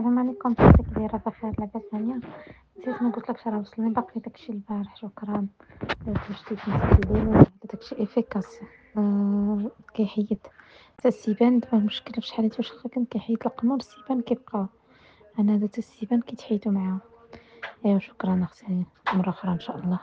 السلام عليكم كيفك كبيره بخير لاباس عليا نسيت ما قلتلكش راه وصلني باقي داكشي البارح شكرا واش جيت ديالو داكشي efficace آه كيحيد حتى السيبان دابا المشكل فشحال هادي؟ واش كان كيحيد القمل السيبان كيبقاو أنا هذا السيبان كيتحيدو معاهم أيوا شكرا أختي. مرة أخرى إن شاء الله.